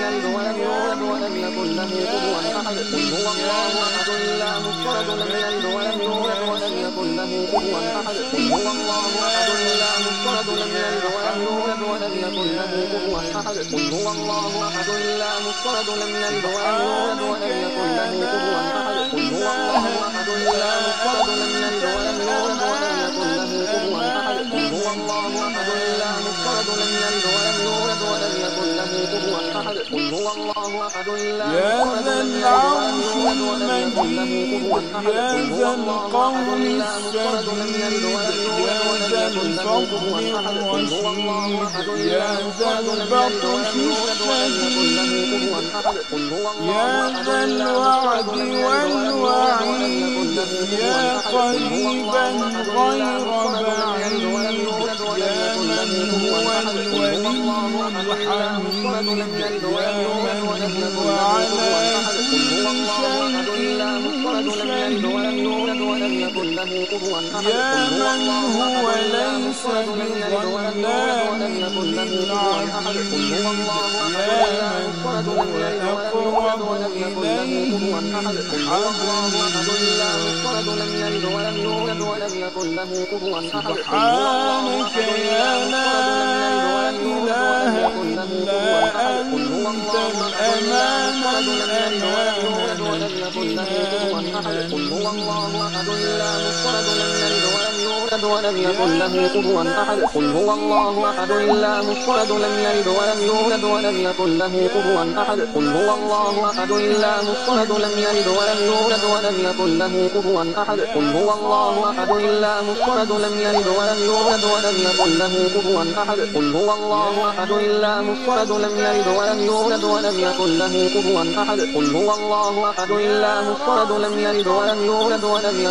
يكن له كفوا أحد قل هو الله أحد الله الصمد لم يلد ولم يولد ولم يكن له كفوا أحد قل هو الله أحد الله الصمد لم يلد ولم يولد ولم يكن له كفوا أحد قل هو الله أحد الله الصمد لم يلد ولم يولد ولم يكن له كفوا أحد قل هو الله أحد الله الصمد لم يلد ولم يولد ولم الله أحد. الله الصمد لم يلد ولم يولد ولم يكن له كفوا أحد. قل هو الله أحد. الله يا ذا العرش المجيد يا ذا القول السديد يا ذا الفضل الرشيد يا ذا البطش الله يا ذا الوعد والوعيد يا قريبا غير بعيد من هو الولي الحميد ولم يا يولد من ولم يكن هو له كفوا على كل شيء شهيد. يا من هو ليس بظلام للعبيد يا من هو لم يلد ولم يولد أقرب ولم يكن له إليه كفوا أحد من قل هو الله أحد الله الصمد لم يلد ولم يولد ولم يكن له كفوا أحد قل هو الله أحد الله الصمد لم يلد ولم يولد ولم يكن له كفوا إلا أحد قل هو الله أحد الأمان الصمد لم يلد ولم يولد ولم يكن له كفوا أحد قل هو الله أحد الله الصمد لم يلد ولم يولد ولم يكن له كفوا أحد قل هو الله أحد الله الصمد لم يلد ولم يولد ولم يكن له كفوا أحد قل هو الله أحد الله الصمد لم يلد ولم يولد ولم يكن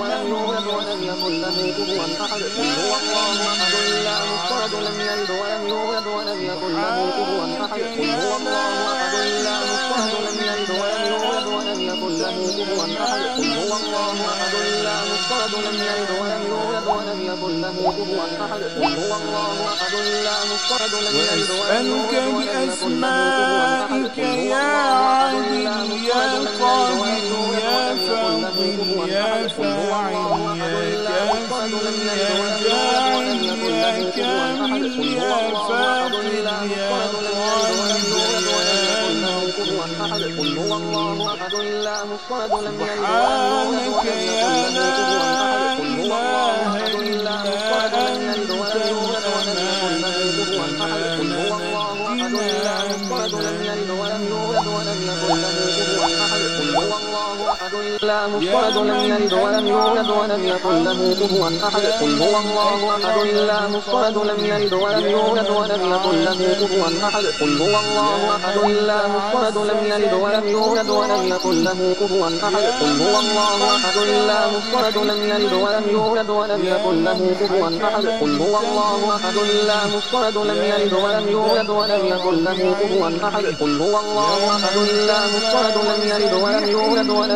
ولم يولد ولم يكن له كفوا أحد هو الله أحد الله الصمد لم يلد ولم يولد ولم يكن له كفوا أحد هو الله أحد الله الصمد لم يلد ولم يولد ولم يكن له كفوا أحد هو الله أحد الله الصمد لم يلد ولم يولد ولم يكن له كفوا أحد هو الله أحد الله الصمد لم يلد ولم يولد ولم يكن له كفوا أحد قل هو الله أحد الله الصمد لم يلد ولم يولد ولم يكن له كفوا أحد قل هو الله أحد الله الصمد لم يلد ولم أحد قل هو الله أحد الله الصمد لم يلد ولم يولد ولم يكن له كفوا أحد قل هو الله أحد الله الصمد لم يلد الله الصمد لم ولم يولد ولم يكن له كفوا أحد قل هو الله أحد الله الصمد لم يلد ولم يولد ولم يكن له كفوا أحد قل هو الله أحد الله الصمد لم يلد ولم يولد ولم يكن له كفوا أحد قل هو الله أحد الله الصمد لم يلد ولم يولد ولم يكن له كفوا أحد قل هو الله أحد الله الصمد لم يلد ولم يولد ولم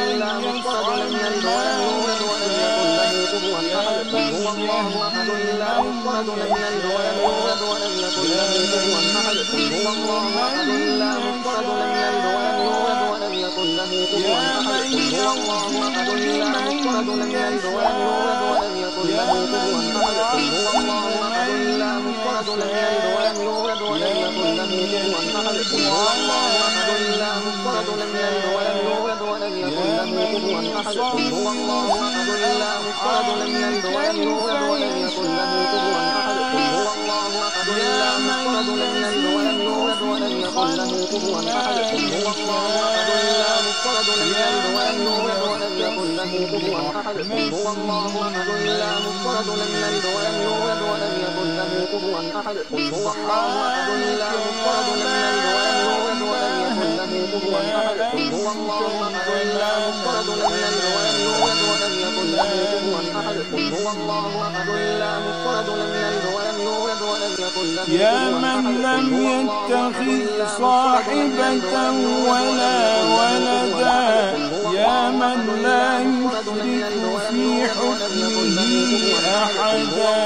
الصمد لم يلد ولم يولد ولم يكن له كفوا أحد قل هو الله أحد الله الصمد لم يلد ولم يولد ولم يكن له كفوا أحد قل هو الله أحد الله الصمد لم يلد ولم يولد ولم يكن له كفوا أحد قل هو الله أحد الله الصمد لم يلد ولم يولد ولم يكن له كفوا أحد قل هو الله أحد الله الصمد لم يلد ولم يولد ولم يكن له كفوا أحد قل هو الله أحد الله الصمد لم يلد ولم يولد ولم يكن له كفوا أحد هو الله أحد الله الصمد لم يلد ولم يولد ولم يكن له كفوا أحد قل هو الله أحد الله الصمد لم يلد ولم يولد ولم يكن له كفوا أحد هو الله أحد الله الصمد لم يلد ولم يولد ولم يكن له كفوا أحد هو الله أحد الله الصمد لم يلد ولم يولد ولم يكن له كفوا أحد هو الله أحد الله الصمد لم يلد ولم يولد ولم أحد قل هو الله أحد الله الصمد لم يلد ولم يولد ولم يكن له كفوا أحد هو الله أحد الله الصمد لم يلد ولم يا من لم يتخذ صاحبة ولا ولدا يا من لا يشرك في حكمه أحدا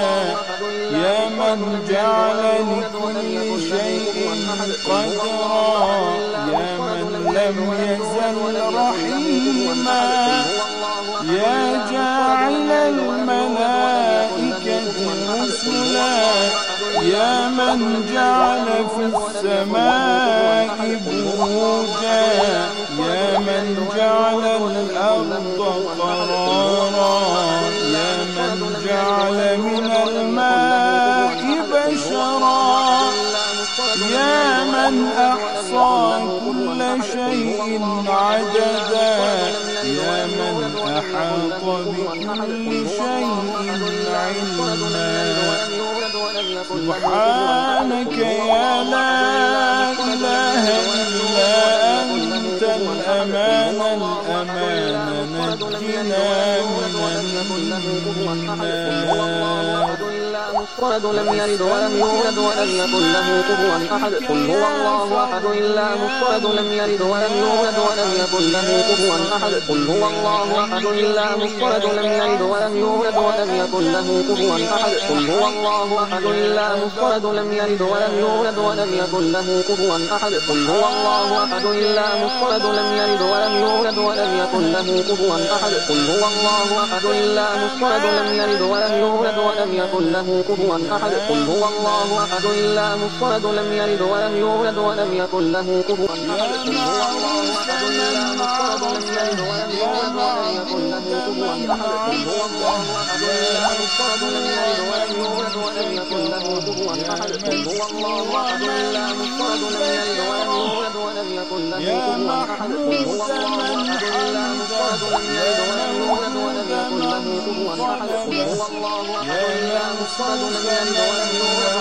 يا من جعل لكل شيء قدرا يا من لم يزل رحيما يا جاعل الملائكة رسلا يا من جعل في السماء بروجا يا من جعل الأرض قرارا يا من جعل من الماء بشرا. يا من أحصى كل شيء عددا بكل شيء علما سبحانك يا لا إله إلا أنت الأمان الأمان نجنا من النار. الصمد لم يلد ولم يولد ولم يكن له كفوا أحد قل هو الله أحد الله الصمد لم يلد ولم يولد ولم يكن له كفوا أحد قل هو الله أحد الله الصمد لم يلد ولم يولد ولم يكن له كفوا أحد قل هو الله أحد الله الصمد لم يلد ولم يولد ولم يكن له كفوا أحد قل هو الله أحد الله الصمد لم يلد ولم يولد ولم يكن له كفوا أحد قل هو الله أحد الله الصمد لم يلد ولم يولد ولم يكن له كفوا أحد قل هو الله أحد الله الصمد لم يلد ولم يولد ولم يكن له كفوا أحد قل هو الله ولم ولم أحد قل هو الله أحد الله الصمد لم يلد ولم يولد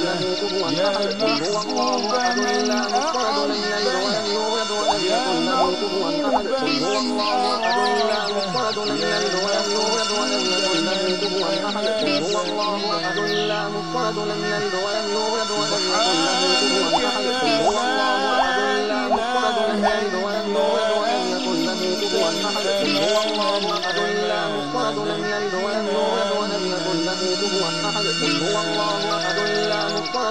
ولم يكن له كفوا هو الله أحد الله الصمد لم يلد ولم يولد ولم يكن هو الله أحد الله الصمد لم يلد ولم يولد ولم ولم يولد ولم يكن هو الله أحد الله الصمد لم يلد ولم الله لم يلد ولم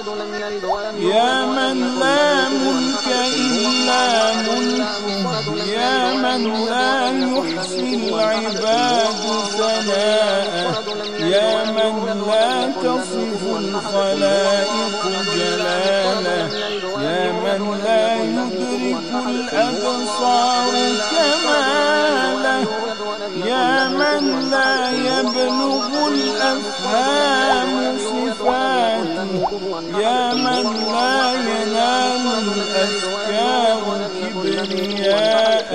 ولم يلد ولم يا من لا ملك إلا ملكه يا من لا يحصي العباد ثناء يا من لا تصف الخلائق جلاله يا من لا يدرك الأبصار كماله. لا يبلغ الأفهام صفاته يا من لا ينال الأفكار كبرياء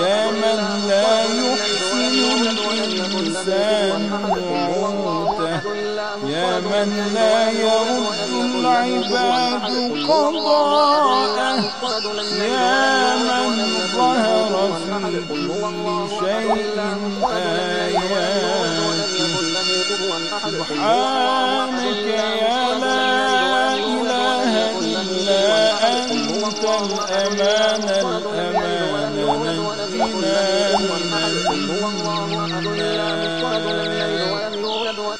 يا من لا يحسن الإنسان موته. يا من لا يرد العباد قضاءه. يا من ظهر في كل شيء آيات سبحانك يا لا إله إلا أنت الأمان الأمان نجنا من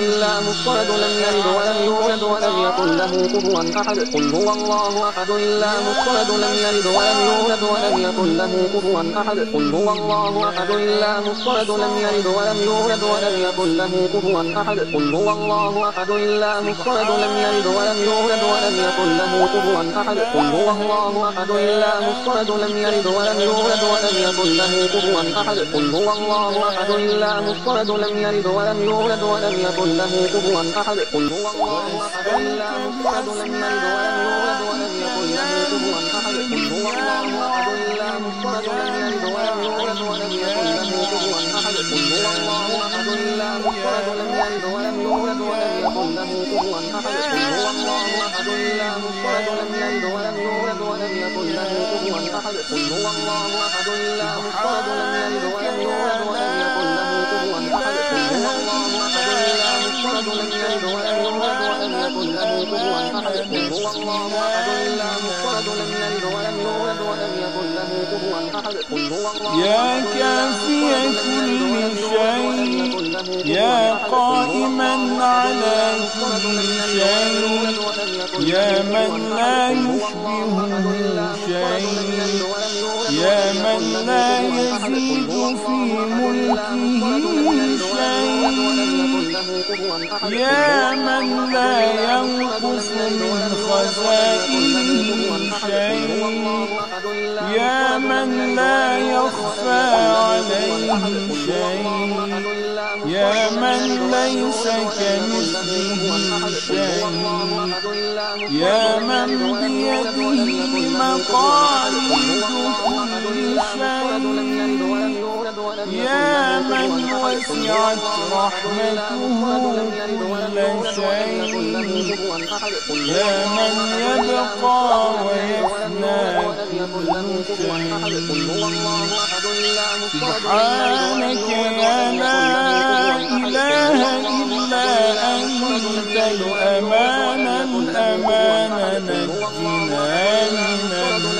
الله الصمد لم يلد ولم يولد ولم يكن له كفوا أحد. قل هو الله أحد. الله الصمد لم يلد ولم يولد ولم يكن له كفوا أحد. قل هو الله أحد. الله الصمد لم يلد ولم يولد ولم يكن له كفوا أحد. قل هو الله أحد. الله الصمد لم يلد ولم يولد ولم يكن له كفوا أحد. قل هو الله أحد. الله الصمد لم يلد ولم يولد ولم يكن له كفوا أحد. قل هو الله أحد. الله الصمد لم يلد ولم يولد ولم يكن له كفوا أحد قل هو الله أحد الله الصمد لم يلد ولم يولد ولم يكن له كفوا أحد قل هو الله أحد الله الصمد لم يلد ولم يولد ولم يكن له كفوا أحد قل هو الله أحد الله الصمد لم يلد ولم يولد ولم يكن له كفوا أحد قل هو الله أحد الله الصمد لم يلد ولم يولد ولم يكن له كفوا أحد قل هو الله أحد الله الصمد لم يلد ولم يولد ولم يكن يكن له أحد هو الله لم يكن له أحد هو الله يا كافي كل شيء يا قائما على كل شيء يا من لا يشبهه شيء يا من لا يزيد في ملكه شيء. يا من لا ينقص من خزائنه شيء. يا من لا يخفى عليه شيء. يا من ليس كمثله شيء. يا من بيده مقاليد كل شيء. يا من وسعت رحمته كل شيء يا من يبقى ويفنى سبحانك يا لا إله إلا أنت الأمان الأمان نجنا من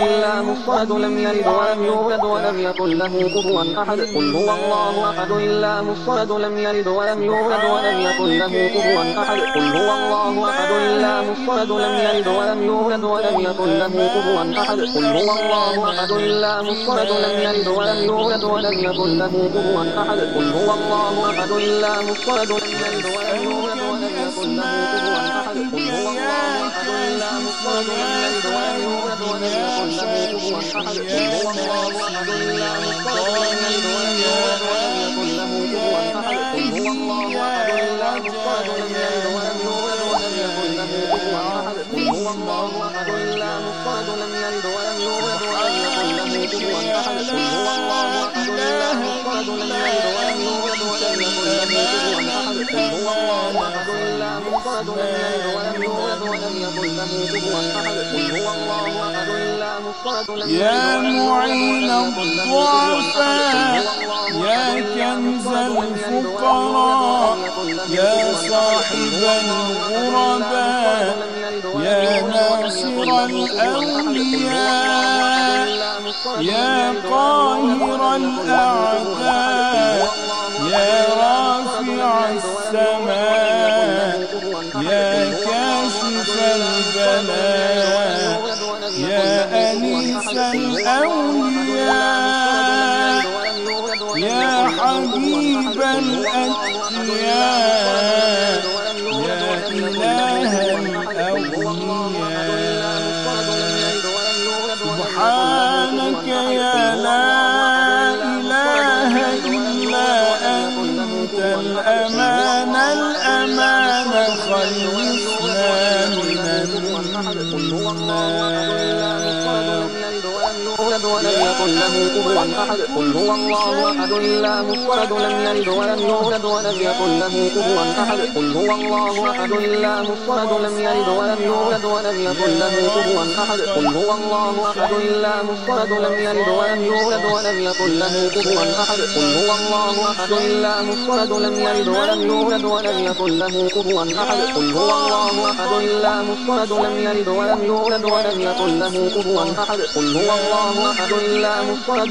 الله الصمد لم يلد ولم يولد ولم يكن له كفوا أحد. قل هو الله أحد. الله الصمد لم يلد ولم يولد ولم يكن له كفوا أحد. قل هو الله أحد. الله الصمد لم يلد ولم يولد ولم يكن له كفوا أحد. قل هو الله أحد. الله الصمد لم يلد ولم يولد ولم يكن له كفوا أحد. قل هو الله أحد. الله الصمد لم يلد ولم يولد ولم يكن له كفوا أحد. قل هو الله أحد. الله الصمد لم يلد ولم يولد ولم يكن له كفوا أحد قل هو الله هو الله يا معين الضعفاء يا كنز الفقراء يا صاحب الغرباء يا ناصر الأولياء يا قاهر الأعداء. يا رافع السماء يا كاشف البلاء يا أنيس الأولياء يا حبيب الأتقياء. يكن له كفوا أحد قل هو الله أحد الله الصمد لم يلد ولم يولد ولم يكن له كفوا أحد قل هو الله أحد الله الصمد لم يلد ولم يولد ولم يكن له كفوا أحد قل هو الله أحد الله الصمد لم يلد ولم يولد ولم يكن له كفوا أحد قل هو الله أحد الله الصمد لم يلد ولم يولد ولم يكن له كفوا أحد قل هو الله أحد الله الصمد لم يلد ولم يولد ولم يكن له كفوا أحد قل هو الله أحد الله الصمد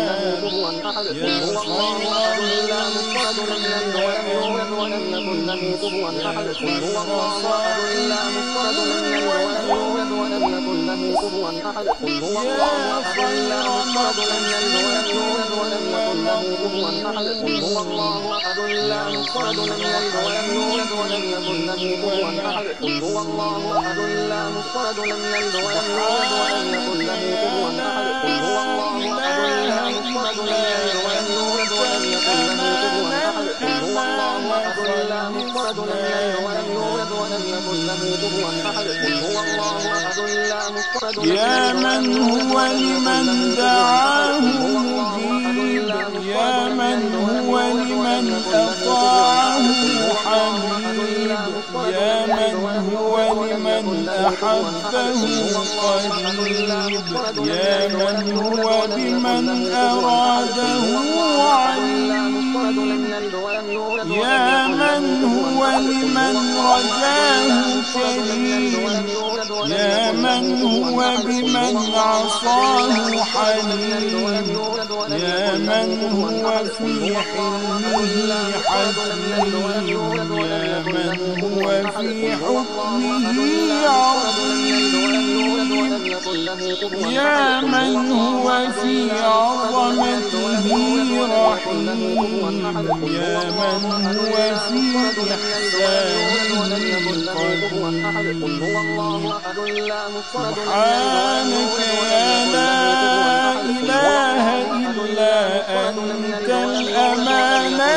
قل هو الله الصمد لم يلد ولم يولد ولم يكن له كفوا قل هو الله الصمد لم يلد ولم يولد ولم يكن له كفوا قل هو الله الصمد لم يلد ولم يولد ولم يكن له كفوا قل هو الله الصمد لم يلد ولم يولد ولم يكن له كفوا قل هو الله الصمد لم يلد ولم يولد ولم يكن له كفوا قل هو الله الله الصمد لم يلد ولم يولد ولم قل هو الله أحد الله الصمد لم يلد ولم يولد ولم يكن له كفوا أحد قل هو الله أحد الله الصمد لم يا من هو لمن دعاه مجيب يا من هو لمن أطاعه حميد يا من هو لمن أحبه قريب يا من هو بمن أراده عليم يا من هو لمن رجاه كريم يا من هو بمن عصاه حليم. يا من هو في حلمه حكيم يا من هو في حكمه عظيم. يا من هو في عظمته رحيم. يا من هو في إحسانه سبحانك يا لا إله إلا أنت الأمان.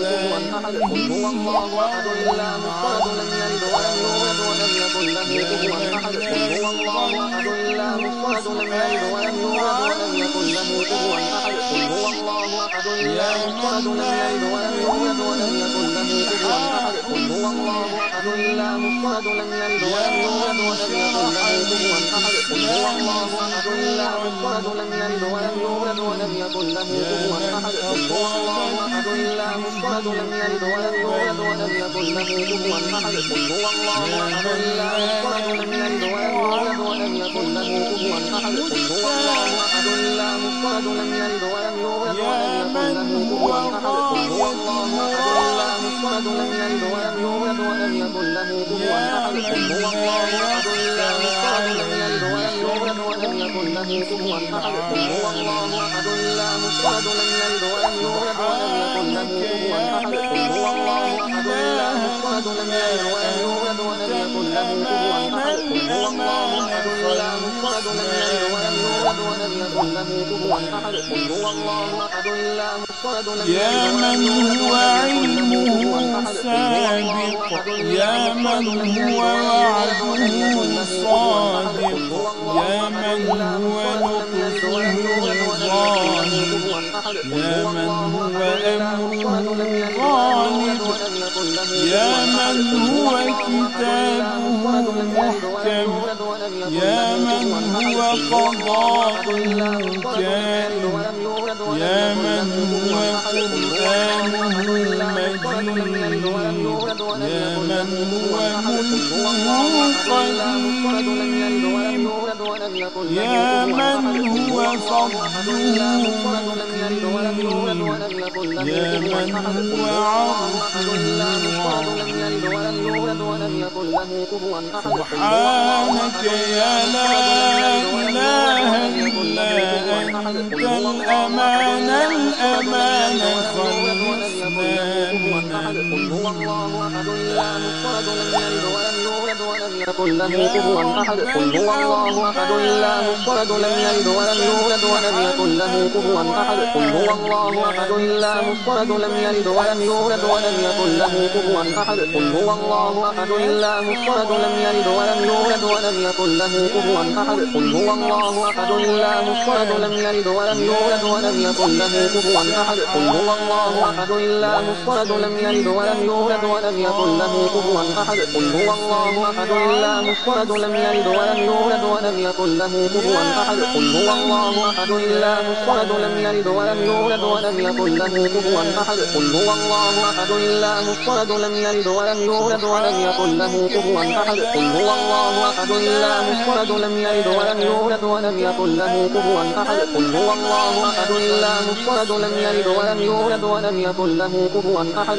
كفوا أحد قل هو الله أحد الله الصمد لم يلد ولم يولد ولم يكن له كفوا أحد قل هو الله أحد الله الصمد لم يلد ولم يولد ولم يكن له كفوا أحد قل هو الله أحد لم يلد ولم يكن له كفوا أحد قل هو الله أحد الله الصمد لم يلد ولم يولد ولم يكن له كفوا هو الله أحد الله الصمد لم يلد ولم يولد ولم يكن له كفوا هو الله أحد الله الصمد لم يلد ولم يولد ولم يكن له كفوا هو الله أحد الله الصمد لم يلد ولم يولد ولم يكن له كفوا أحد قل هو الله أحد الله الصمد لم يلد ولم يولد أحد قل هو الصمد لم يلد ولم يولد ولم يكن له كفوا قل هو الله أحد الله الصمد لم يلد ولم يولد ولم يكن له كفوا أحد هو الله أحد الله الصمد لم يلد ولم يولد ولم يكن له كفوا أحد هو الله أحد الله الصمد لم يلد ولم يولد ولم يكن له كفوا أحد هو الله أحد الله الصمد لم يلد ولم يولد ولم يكن له كفوا أحد هو الله أحد الله الصمد لم يلد يا ولم يولد ولم يكن له كفوا أحد سابق يا من هو وعده صادق. الله يا من هو لطفه ظاهر يا من هو أمره غالب؟ يا من هو كتابه محكم؟ يا من هو قضاء ولم يا من هو يا من هو هو الله أحد الله الصمد فضله لم يلد ولم يولد متين ولم يكن له يا كفوا من أحد. قل هو هو الله أحد. الله الصمد لم يلد ولم يولد ولم يكن له كفوا أحد. قل هو الله أحد. الله لا الصمد لم يلد ولم يولد ولم يكن له كفوا أحد. قل هو الله أحد. الله الصمد لم يلد ولم يولد ولم يكن له كفوا أحد. قل هو الله أحد. الله الصمد لم يلد ولم يولد ولم يكن له كفوا أحد. قل هو الله أحد. الله الصمد لم يلد ولم يولد ولم يكن له كفوا أحد. قل هو الله أحد. الله الصمد لم يلد ولم يولد ولم يكن له كفوا أحد. قل هو الله أحد الله الصمد لم يلد ولم يولد ولم يكن له كفوا أحد. قل هو الله أحد الله الصمد لم يلد ولم يولد ولم يكن له كفوا أحد. قل هو الله أحد الله الصمد لم يلد ولم يولد ولم يكن له كفوا أحد. قل هو الله أحد الله الصمد لم يلد ولم يولد ولم يكن له كفوا أحد. قل هو الله أحد الله الصمد لم يلد ولم يولد ولم يكن له كفوا أحد.